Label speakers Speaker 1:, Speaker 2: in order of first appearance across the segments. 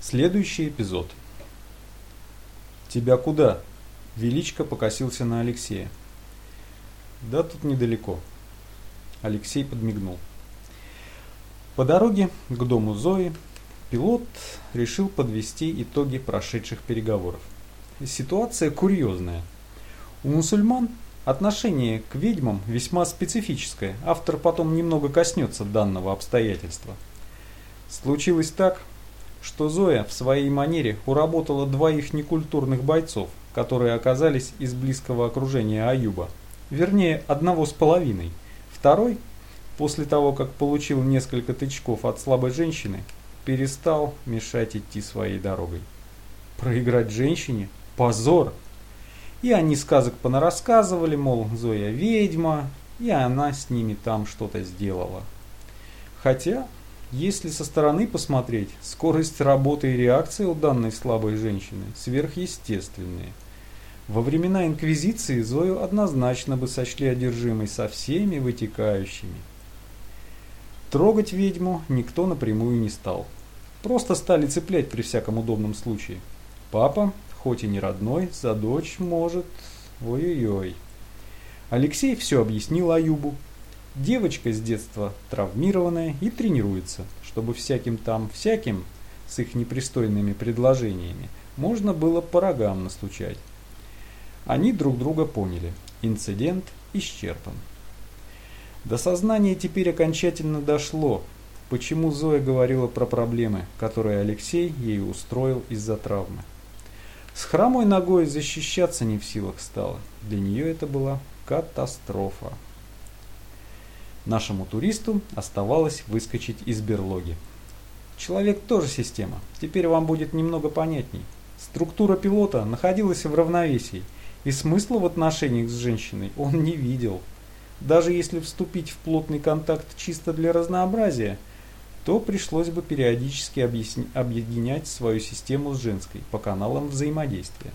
Speaker 1: Следующий эпизод. «Тебя куда?» Величко покосился на Алексея. «Да тут недалеко». Алексей подмигнул. По дороге к дому Зои пилот решил подвести итоги прошедших переговоров. Ситуация курьезная. У мусульман отношение к ведьмам весьма специфическое. Автор потом немного коснется данного обстоятельства. Случилось так, что Зоя в своей манере уработала двоих некультурных бойцов, которые оказались из близкого окружения Аюба. Вернее, одного с половиной. Второй, после того, как получил несколько тычков от слабой женщины, перестал мешать идти своей дорогой. Проиграть женщине? Позор! И они сказок понарассказывали, мол, Зоя ведьма, и она с ними там что-то сделала. Хотя если со стороны посмотреть, скорость работы и реакция у данной слабой женщины сверхъестественные. Во времена Инквизиции Зою однозначно бы сочли одержимой со всеми вытекающими. Трогать ведьму никто напрямую не стал. Просто стали цеплять при всяком удобном случае. Папа, хоть и не родной, за дочь может... Ой-ой-ой. Алексей все объяснил Аюбу, Девочка с детства травмированная и тренируется, чтобы всяким там всяким с их непристойными предложениями можно было по рогам настучать. Они друг друга поняли. Инцидент исчерпан. До сознания теперь окончательно дошло, почему Зоя говорила про проблемы, которые Алексей ей устроил из-за травмы. С хромой ногой защищаться не в силах стало. Для нее это была катастрофа. Нашему туристу оставалось выскочить из берлоги. Человек тоже система. Теперь вам будет немного понятней. Структура пилота находилась в равновесии, и смысла в отношениях с женщиной он не видел. Даже если вступить в плотный контакт чисто для разнообразия, то пришлось бы периодически объединять свою систему с женской по каналам взаимодействия.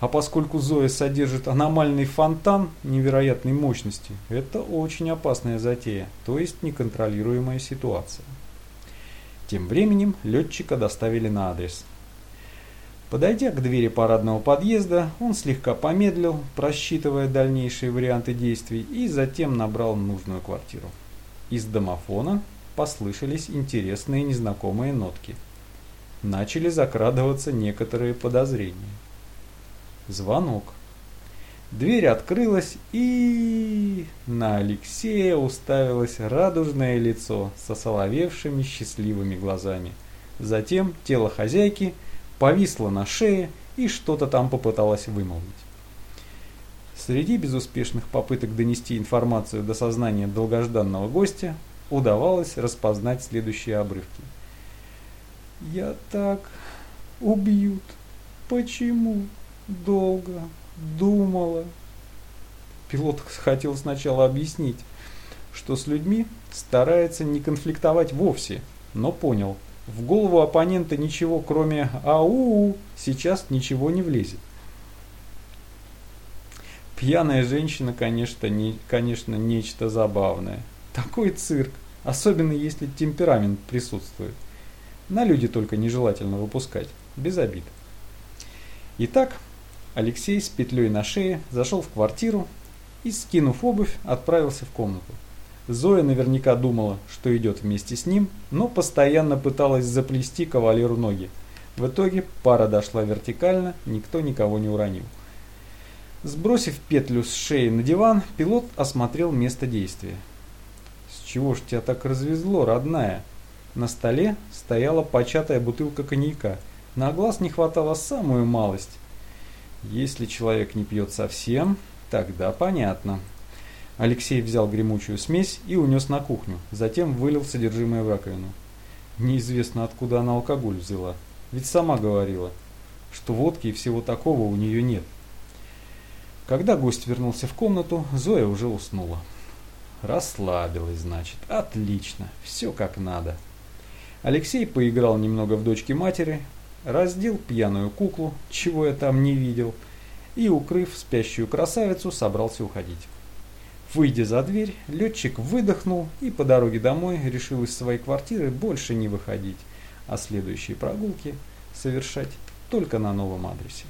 Speaker 1: А поскольку Зоя содержит аномальный фонтан невероятной мощности, это очень опасная затея, то есть неконтролируемая ситуация. Тем временем летчика доставили на адрес. Подойдя к двери парадного подъезда, он слегка помедлил, просчитывая дальнейшие варианты действий, и затем набрал нужную квартиру. Из домофона послышались интересные незнакомые нотки. Начали закрадываться некоторые подозрения. Звонок. Дверь открылась и... На Алексея уставилось радужное лицо со соловевшими счастливыми глазами. Затем тело хозяйки повисло на шее и что-то там попыталось вымолвить. Среди безуспешных попыток донести информацию до сознания долгожданного гостя удавалось распознать следующие обрывки. «Я так... убьют. Почему?» Долго думала. Пилот хотел сначала объяснить, что с людьми старается не конфликтовать вовсе, но понял, в голову оппонента ничего кроме «ау» сейчас ничего не влезет. Пьяная женщина, конечно, не, конечно, нечто забавное. Такой цирк, особенно если темперамент присутствует. На люди только нежелательно выпускать, без обид. Итак, Алексей с петлей на шее зашел в квартиру и, скинув обувь, отправился в комнату. Зоя наверняка думала, что идет вместе с ним, но постоянно пыталась заплести кавалеру ноги. В итоге пара дошла вертикально, никто никого не уронил. Сбросив петлю с шеи на диван, пилот осмотрел место действия. «С чего ж тебя так развезло, родная?» На столе стояла початая бутылка коньяка. На глаз не хватало самую малость. Если человек не пьет совсем, тогда понятно. Алексей взял гремучую смесь и унес на кухню, затем вылил содержимое в раковину. Неизвестно, откуда она алкоголь взяла, ведь сама говорила, что водки и всего такого у нее нет. Когда гость вернулся в комнату, Зоя уже уснула. Расслабилась, значит. Отлично, все как надо. Алексей поиграл немного в дочки матери, раздел пьяную куклу, чего я там не видел, и, укрыв спящую красавицу, собрался уходить. Выйдя за дверь, летчик выдохнул и по дороге домой решил из своей квартиры больше не выходить, а следующие прогулки совершать только на новом адресе.